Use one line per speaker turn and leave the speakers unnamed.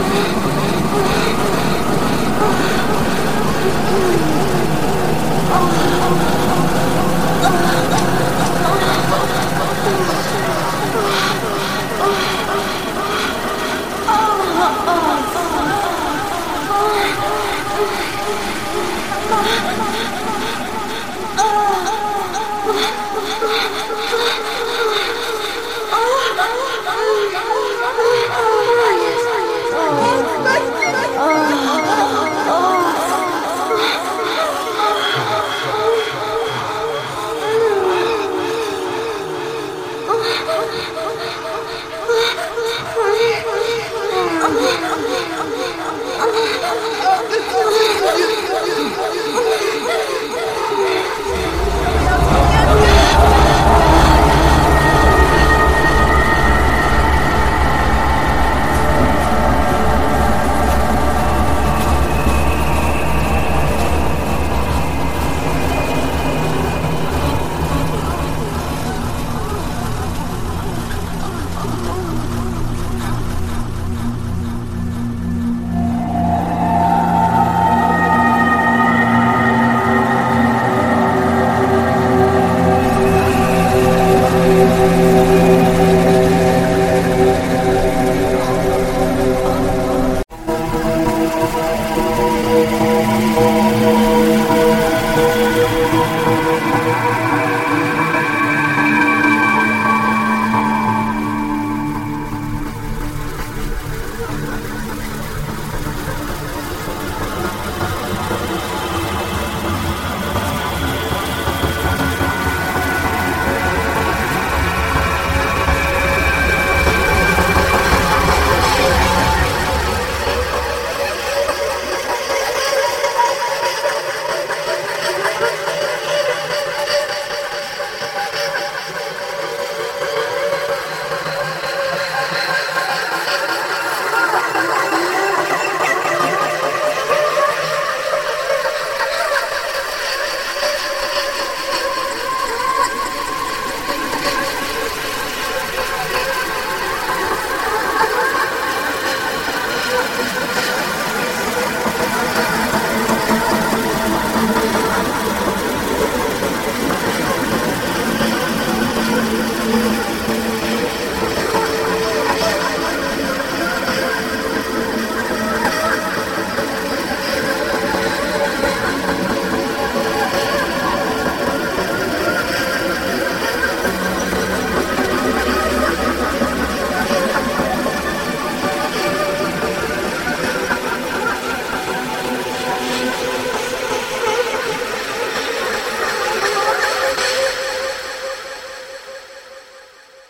Oh,